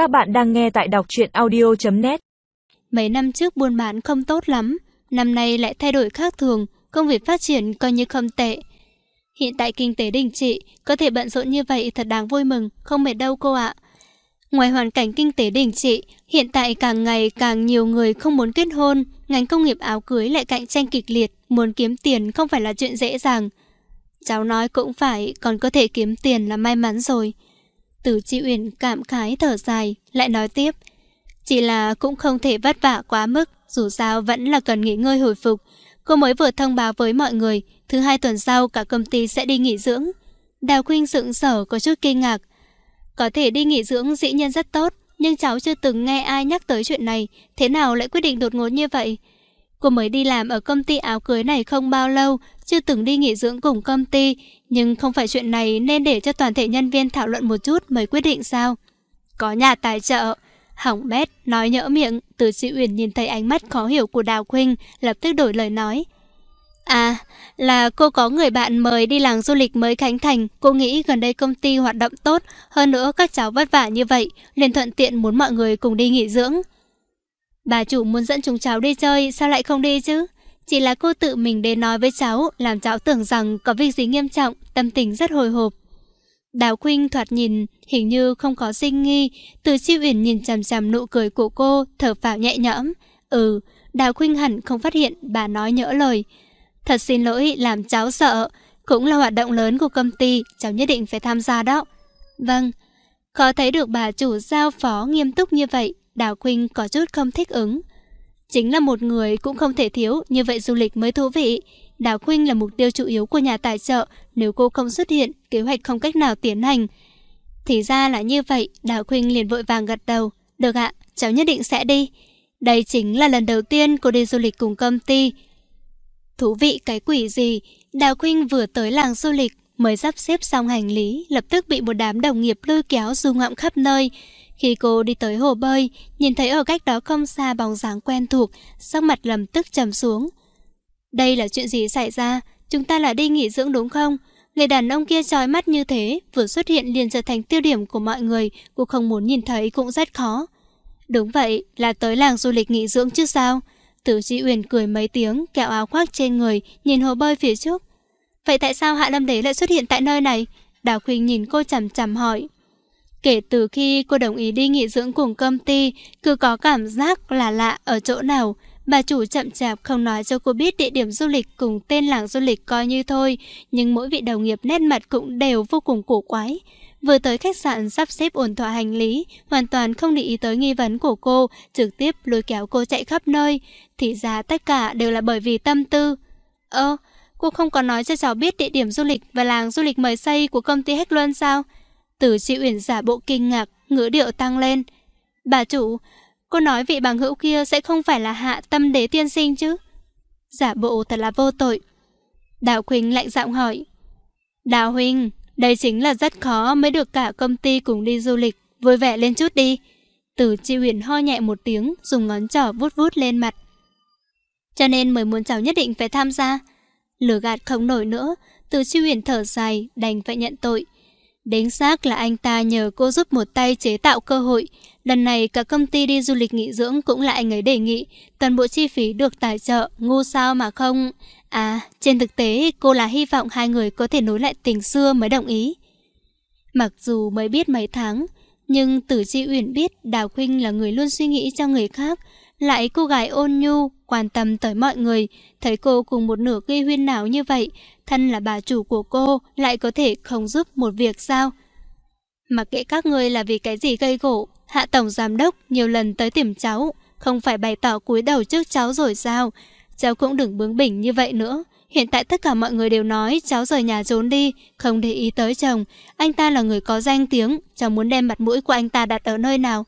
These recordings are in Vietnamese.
Các bạn đang nghe tại đọc truyện audio.net Mấy năm trước buôn bán không tốt lắm, năm nay lại thay đổi khác thường, công việc phát triển coi như không tệ. Hiện tại kinh tế đình trị, có thể bận rộn như vậy thật đáng vui mừng, không mệt đâu cô ạ. Ngoài hoàn cảnh kinh tế đình trị, hiện tại càng ngày càng nhiều người không muốn kết hôn, ngành công nghiệp áo cưới lại cạnh tranh kịch liệt, muốn kiếm tiền không phải là chuyện dễ dàng. Cháu nói cũng phải, còn có thể kiếm tiền là may mắn rồi. Từ Chi Uyển cảm khái thở dài, lại nói tiếp. Chỉ là cũng không thể vất vả quá mức, dù sao vẫn là cần nghỉ ngơi hồi phục. Cô mới vừa thông báo với mọi người, thứ hai tuần sau cả công ty sẽ đi nghỉ dưỡng. Đào Quynh sững sở có chút kinh ngạc. Có thể đi nghỉ dưỡng dĩ nhiên rất tốt, nhưng cháu chưa từng nghe ai nhắc tới chuyện này, thế nào lại quyết định đột ngột như vậy? Cô mới đi làm ở công ty áo cưới này không bao lâu, chưa từng đi nghỉ dưỡng cùng công ty, nhưng không phải chuyện này nên để cho toàn thể nhân viên thảo luận một chút mới quyết định sao? Có nhà tài trợ. Hỏng bét, nói nhỡ miệng, từ sĩ Uyển nhìn thấy ánh mắt khó hiểu của Đào Khuynh, lập tức đổi lời nói. À, là cô có người bạn mời đi làng du lịch mới Khánh Thành, cô nghĩ gần đây công ty hoạt động tốt, hơn nữa các cháu vất vả như vậy, liền thuận tiện muốn mọi người cùng đi nghỉ dưỡng. Bà chủ muốn dẫn chúng cháu đi chơi, sao lại không đi chứ? Chỉ là cô tự mình đến nói với cháu, làm cháu tưởng rằng có việc gì nghiêm trọng, tâm tình rất hồi hộp. Đào Khuynh thoạt nhìn hình như không có sinh nghi, từ chi uyển nhìn chằm chằm nụ cười của cô, thở phào nhẹ nhõm. Ừ, Đào Khuynh hẳn không phát hiện bà nói nhỡ lời. Thật xin lỗi làm cháu sợ, cũng là hoạt động lớn của công ty, cháu nhất định phải tham gia đó. Vâng, khó thấy được bà chủ giao phó nghiêm túc như vậy, Đào Khuynh có chút không thích ứng. Chính là một người cũng không thể thiếu, như vậy du lịch mới thú vị. Đào Khuynh là mục tiêu chủ yếu của nhà tài trợ, nếu cô không xuất hiện, kế hoạch không cách nào tiến hành. Thì ra là như vậy, Đào Khuynh liền vội vàng gật đầu. Được ạ, cháu nhất định sẽ đi. Đây chính là lần đầu tiên cô đi du lịch cùng công ty. Thú vị cái quỷ gì, Đào Khuynh vừa tới làng du lịch, mới sắp xếp xong hành lý, lập tức bị một đám đồng nghiệp lôi kéo du ngoạm khắp nơi. Khi cô đi tới hồ bơi, nhìn thấy ở cách đó không xa bóng dáng quen thuộc, sắc mặt lầm tức trầm xuống. Đây là chuyện gì xảy ra? Chúng ta là đi nghỉ dưỡng đúng không? Người đàn ông kia trói mắt như thế, vừa xuất hiện liền trở thành tiêu điểm của mọi người, cô không muốn nhìn thấy cũng rất khó. Đúng vậy, là tới làng du lịch nghỉ dưỡng chứ sao? Tử Chi Uyển cười mấy tiếng, kẹo áo khoác trên người, nhìn hồ bơi phía trước. Vậy tại sao Hạ Lâm Đế lại xuất hiện tại nơi này? Đào Khuynh nhìn cô chằm chằm hỏi. Kể từ khi cô đồng ý đi nghỉ dưỡng cùng công ty, cứ có cảm giác là lạ ở chỗ nào. Bà chủ chậm chạp không nói cho cô biết địa điểm du lịch cùng tên làng du lịch coi như thôi, nhưng mỗi vị đồng nghiệp nét mặt cũng đều vô cùng cổ quái. Vừa tới khách sạn sắp xếp ổn thỏa hành lý, hoàn toàn không để ý tới nghi vấn của cô, trực tiếp lôi kéo cô chạy khắp nơi. Thì ra tất cả đều là bởi vì tâm tư. Ơ, cô không có nói cho cháu biết địa điểm du lịch và làng du lịch mới xây của công ty Hách Luân sao? Từ chị Uyển giả bộ kinh ngạc, ngữ điệu tăng lên. Bà chủ, cô nói vị bằng hữu kia sẽ không phải là hạ tâm đế tiên sinh chứ? Giả bộ thật là vô tội. Đào Quỳnh lạnh giọng hỏi. Đào Huynh, đây chính là rất khó mới được cả công ty cùng đi du lịch, vui vẻ lên chút đi. Từ chi Uyển ho nhẹ một tiếng, dùng ngón trỏ vút vút lên mặt. Cho nên mới muốn cháu nhất định phải tham gia lừa gạt không nổi nữa, từ chi huyền thở dài, đành phải nhận tội. Đến xác là anh ta nhờ cô giúp một tay chế tạo cơ hội. Lần này cả công ty đi du lịch nghỉ dưỡng cũng là anh ấy đề nghị. Toàn bộ chi phí được tài trợ, ngu sao mà không... À, trên thực tế cô là hy vọng hai người có thể nối lại tình xưa mới đồng ý. Mặc dù mới biết mấy tháng, nhưng Tử Chi Uyển biết Đào Khuynh là người luôn suy nghĩ cho người khác, lại cô gái ôn nhu, quan tâm tới mọi người, thấy cô cùng một nửa gây huyên nào như vậy, thân là bà chủ của cô lại có thể không giúp một việc sao? Mặc kệ các ngươi là vì cái gì gây gỗ, Hạ Tổng Giám Đốc nhiều lần tới tìm cháu, không phải bày tỏ cúi đầu trước cháu rồi sao? Cháu cũng đừng bướng bỉnh như vậy nữa. Hiện tại tất cả mọi người đều nói cháu rời nhà trốn đi, không để ý tới chồng. Anh ta là người có danh tiếng, cháu muốn đem mặt mũi của anh ta đặt ở nơi nào?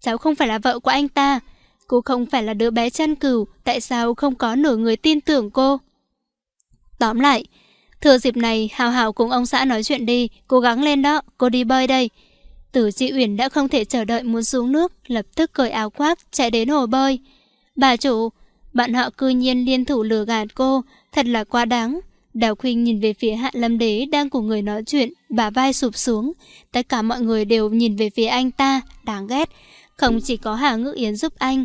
Cháu không phải là vợ của anh ta. Cô không phải là đứa bé chăn cừu, tại sao không có nửa người tin tưởng cô? Tóm lại, thừa dịp này Hào Hào cùng ông xã nói chuyện đi, cố gắng lên đó, cô đi bơi đây. Tử Chị Uyển đã không thể chờ đợi muốn xuống nước, lập tức cởi áo khoác, chạy đến hồ bơi. Bà chủ, bạn họ cư nhiên liên thủ lừa gạt cô, thật là quá đáng. Đào Khuynh nhìn về phía Hạ Lâm Đế đang cùng người nói chuyện, bà vai sụp xuống. Tất cả mọi người đều nhìn về phía anh ta, đáng ghét. Không chỉ có Hà Ngữ Yến giúp anh.